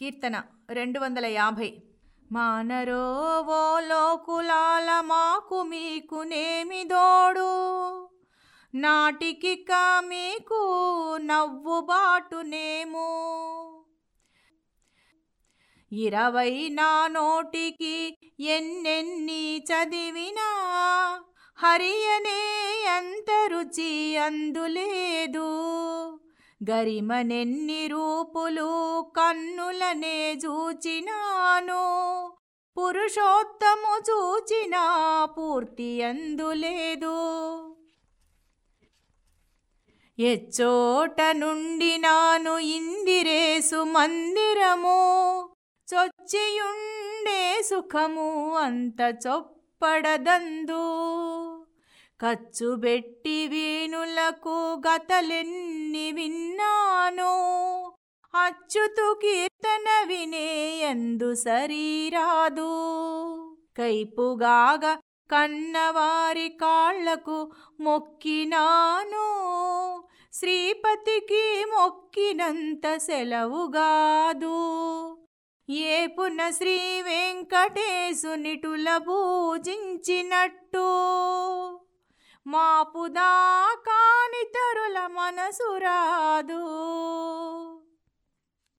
కీర్తన రెండు వందల యాభై. మానరో ఓ లోకులాల మాకు మీకునేమి దోడు. నాటికి మీకు నవ్వుబాటునేమో ఇరవై నా నోటికి ఎన్నెన్ని చదివినా హరియనే అంత రుచి అందులేదు. గరిమనెన్ని రూపులు కన్నులనే చూచినాను పురుషోత్తము చూచినా పూర్తి అందులేదు ఎచ్చోట నుండి నాను ఇందిరేసు మందిరము. చొచ్చియుండే సుఖము అంత చొప్పడదందు. ఖర్చుబెట్టి వీణులకు గతలెన్ని విన్నాను అచ్యుతు కీర్తన వినే ఎందు సరీరాదు. కైపుగాగ కన్నవారి కాళ్ళకు మొక్కినాను శ్రీపతికి మొక్కినంత సెలవుగాదు. ఏపున శ్రీ వెంకటేశునిటుల పూజించినట్టు మాపుదాకా censurado.